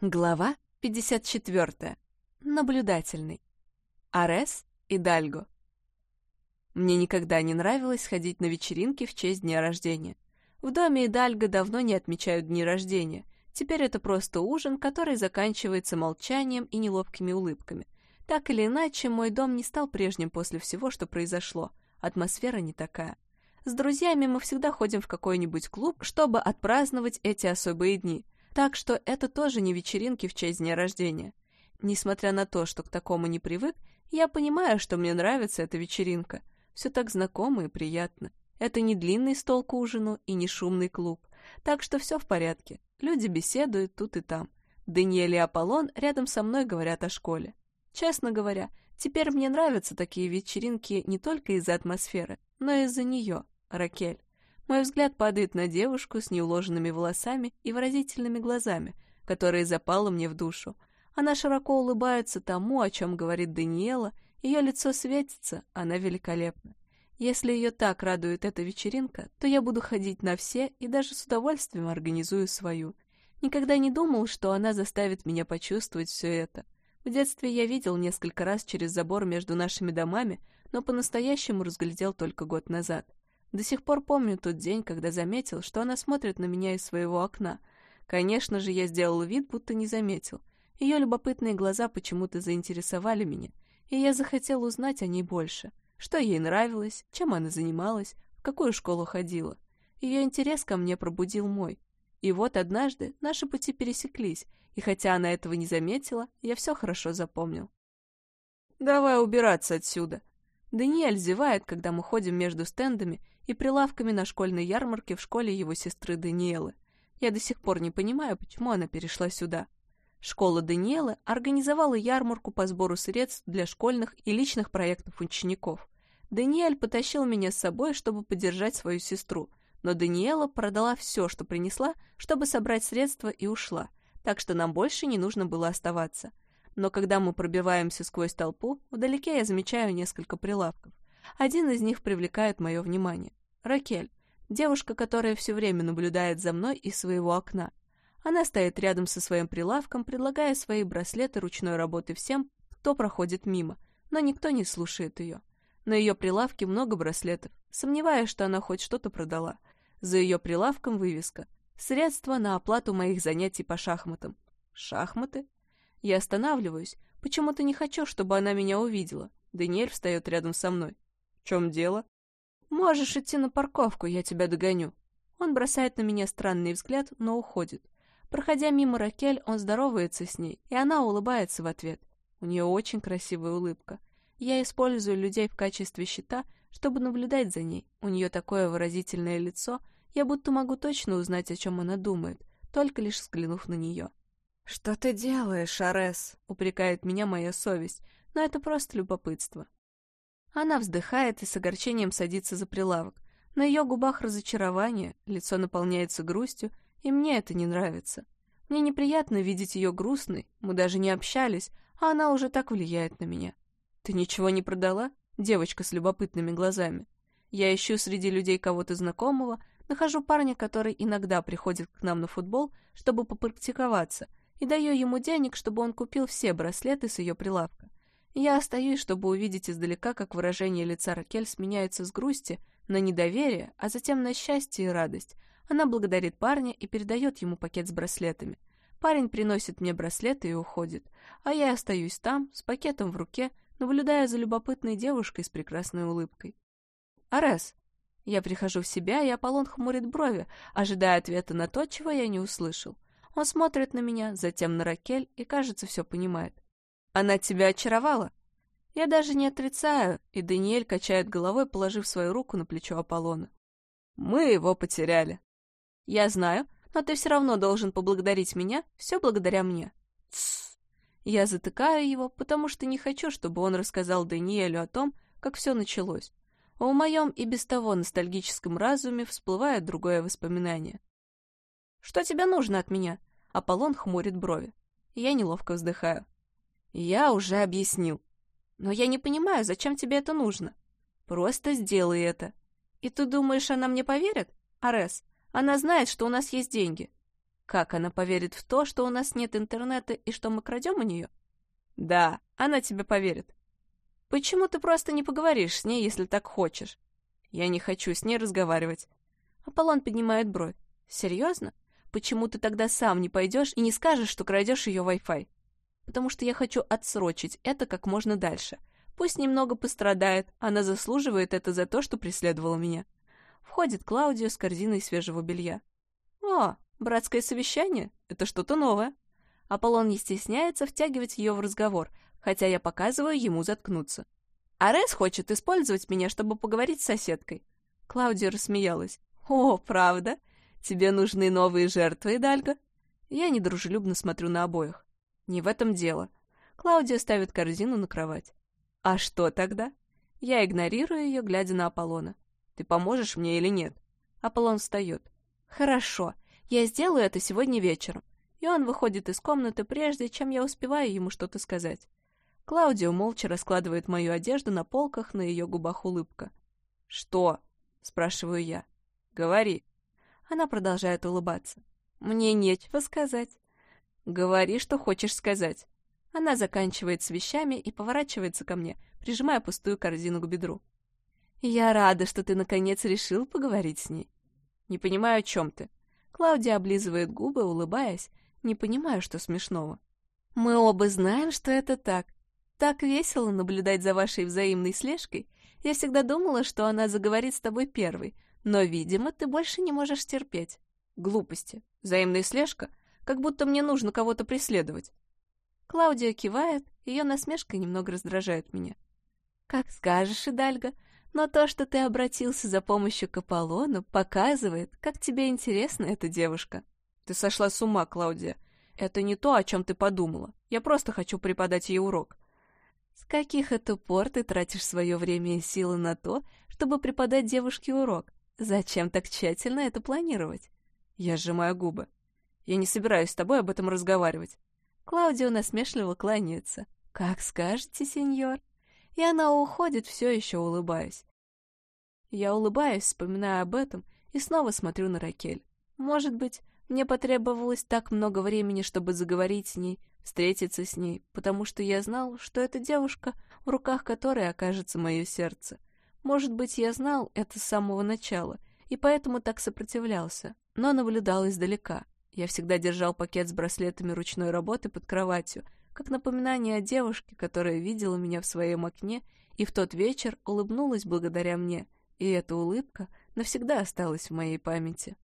Глава 54. Наблюдательный. Арес и Дальго. Мне никогда не нравилось ходить на вечеринки в честь дня рождения. В доме Идальго давно не отмечают дни рождения. Теперь это просто ужин, который заканчивается молчанием и неловкими улыбками. Так или иначе, мой дом не стал прежним после всего, что произошло. Атмосфера не такая. С друзьями мы всегда ходим в какой-нибудь клуб, чтобы отпраздновать эти особые дни — так что это тоже не вечеринки в честь дня рождения. Несмотря на то, что к такому не привык, я понимаю, что мне нравится эта вечеринка. Все так знакомо и приятно. Это не длинный стол к ужину и не шумный клуб. Так что все в порядке. Люди беседуют тут и там. Даниэль и Аполлон рядом со мной говорят о школе. Честно говоря, теперь мне нравятся такие вечеринки не только из-за атмосферы, но и из-за нее, Ракель. Мой взгляд падает на девушку с неуложенными волосами и выразительными глазами, которая запала мне в душу. Она широко улыбается тому, о чем говорит Даниэла, ее лицо светится, она великолепна. Если ее так радует эта вечеринка, то я буду ходить на все и даже с удовольствием организую свою. Никогда не думал, что она заставит меня почувствовать все это. В детстве я видел несколько раз через забор между нашими домами, но по-настоящему разглядел только год назад. До сих пор помню тот день, когда заметил, что она смотрит на меня из своего окна. Конечно же, я сделал вид, будто не заметил. Ее любопытные глаза почему-то заинтересовали меня, и я захотел узнать о ней больше. Что ей нравилось, чем она занималась, в какую школу ходила. Ее интерес ко мне пробудил мой. И вот однажды наши пути пересеклись, и хотя она этого не заметила, я все хорошо запомнил. «Давай убираться отсюда!» Даниэль зевает, когда мы ходим между стендами и прилавками на школьной ярмарке в школе его сестры Даниэлы. Я до сих пор не понимаю, почему она перешла сюда. Школа Даниэлы организовала ярмарку по сбору средств для школьных и личных проектов учеников. Даниэль потащил меня с собой, чтобы поддержать свою сестру, но Даниэла продала все, что принесла, чтобы собрать средства и ушла, так что нам больше не нужно было оставаться. Но когда мы пробиваемся сквозь толпу, вдалеке я замечаю несколько прилавков. Один из них привлекает мое внимание. Ракель, девушка, которая все время наблюдает за мной из своего окна. Она стоит рядом со своим прилавком, предлагая свои браслеты ручной работы всем, кто проходит мимо, но никто не слушает ее. На ее прилавке много браслетов, сомневаясь, что она хоть что-то продала. За ее прилавком вывеска «Средства на оплату моих занятий по шахматам». Шахматы? Я останавливаюсь, почему-то не хочу, чтобы она меня увидела. Даниэль встает рядом со мной. «В чем дело?» «Можешь идти на парковку, я тебя догоню». Он бросает на меня странный взгляд, но уходит. Проходя мимо Ракель, он здоровается с ней, и она улыбается в ответ. У нее очень красивая улыбка. Я использую людей в качестве щита, чтобы наблюдать за ней. У нее такое выразительное лицо, я будто могу точно узнать, о чем она думает, только лишь взглянув на нее. «Что ты делаешь, Арес?» — упрекает меня моя совесть, но это просто любопытство. Она вздыхает и с огорчением садится за прилавок. На ее губах разочарование, лицо наполняется грустью, и мне это не нравится. Мне неприятно видеть ее грустной, мы даже не общались, а она уже так влияет на меня. «Ты ничего не продала?» Девочка с любопытными глазами. Я ищу среди людей кого-то знакомого, нахожу парня, который иногда приходит к нам на футбол, чтобы попрактиковаться, и даю ему денег, чтобы он купил все браслеты с ее прилавка. Я остаюсь, чтобы увидеть издалека, как выражение лица Ракель сменяется с грусти на недоверие, а затем на счастье и радость. Она благодарит парня и передает ему пакет с браслетами. Парень приносит мне браслеты и уходит, а я остаюсь там, с пакетом в руке, наблюдая за любопытной девушкой с прекрасной улыбкой. «Арес!» Я прихожу в себя, и Аполлон хмурит брови, ожидая ответа на то, чего я не услышал. Он смотрит на меня, затем на Ракель и, кажется, все понимает. Она тебя очаровала? Я даже не отрицаю, и Даниэль качает головой, положив свою руку на плечо Аполлона. Мы его потеряли. Я знаю, но ты все равно должен поблагодарить меня, все благодаря мне. Тссс. Я затыкаю его, потому что не хочу, чтобы он рассказал Даниэлю о том, как все началось. А у моем и без того ностальгическом разуме всплывает другое воспоминание. «Что тебе нужно от меня?» Аполлон хмурит брови. Я неловко вздыхаю. Я уже объяснил. Но я не понимаю, зачем тебе это нужно. Просто сделай это. И ты думаешь, она мне поверит? Арес, она знает, что у нас есть деньги. Как она поверит в то, что у нас нет интернета и что мы крадем у нее? Да, она тебе поверит. Почему ты просто не поговоришь с ней, если так хочешь? Я не хочу с ней разговаривать. Аполлон поднимает бровь. Серьезно? Почему ты тогда сам не пойдешь и не скажешь, что крадешь ее Wi-Fi? Потому что я хочу отсрочить это как можно дальше. Пусть немного пострадает, она заслуживает это за то, что преследовала меня. Входит Клаудио с корзиной свежего белья. О, Братское совещание? Это что-то новое. Аполлон не стесняется втягивать ее в разговор, хотя я показываю ему заткнуться. Арес хочет использовать меня, чтобы поговорить с соседкой. Клаудия рассмеялась. «О, правда? Тебе нужны новые жертвы, Дальга?» Я недружелюбно смотрю на обоих. Не в этом дело. Клаудия ставит корзину на кровать. «А что тогда?» Я игнорирую ее, глядя на Аполлона. «Ты поможешь мне или нет?» Аполлон встает. «Хорошо. Я сделаю это сегодня вечером. И он выходит из комнаты, прежде чем я успеваю ему что-то сказать. Клаудио молча раскладывает мою одежду на полках, на ее губах улыбка. «Что?» — спрашиваю я. «Говори». Она продолжает улыбаться. «Мне нечего сказать». «Говори, что хочешь сказать». Она заканчивает с вещами и поворачивается ко мне, прижимая пустую корзину к бедру. «Я рада, что ты наконец решил поговорить с ней». «Не понимаю, о чем ты». Клаудия облизывает губы, улыбаясь. Не понимаю, что смешного. «Мы оба знаем, что это так. Так весело наблюдать за вашей взаимной слежкой. Я всегда думала, что она заговорит с тобой первой, но, видимо, ты больше не можешь терпеть. Глупости. Взаимная слежка? Как будто мне нужно кого-то преследовать». Клаудия кивает, ее насмешка немного раздражает меня. «Как скажешь, Идальга, но то, что ты обратился за помощью к Аполлону, показывает, как тебе интересна эта девушка. Ты сошла с ума, Клаудия. Это не то, о чем ты подумала. Я просто хочу преподать ей урок. С каких это пор ты тратишь свое время и силы на то, чтобы преподать девушке урок? Зачем так тщательно это планировать? Я сжимаю губы. Я не собираюсь с тобой об этом разговаривать. Клаудио насмешливо кланяется. «Как скажете, сеньор?» и она уходит, все еще улыбаясь. Я улыбаюсь, вспоминая об этом, и снова смотрю на Ракель. Может быть, мне потребовалось так много времени, чтобы заговорить с ней, встретиться с ней, потому что я знал, что эта девушка, в руках которой окажется мое сердце. Может быть, я знал это с самого начала, и поэтому так сопротивлялся, но наблюдал издалека. Я всегда держал пакет с браслетами ручной работы под кроватью, как напоминание о девушке, которая видела меня в своем окне и в тот вечер улыбнулась благодаря мне, и эта улыбка навсегда осталась в моей памяти.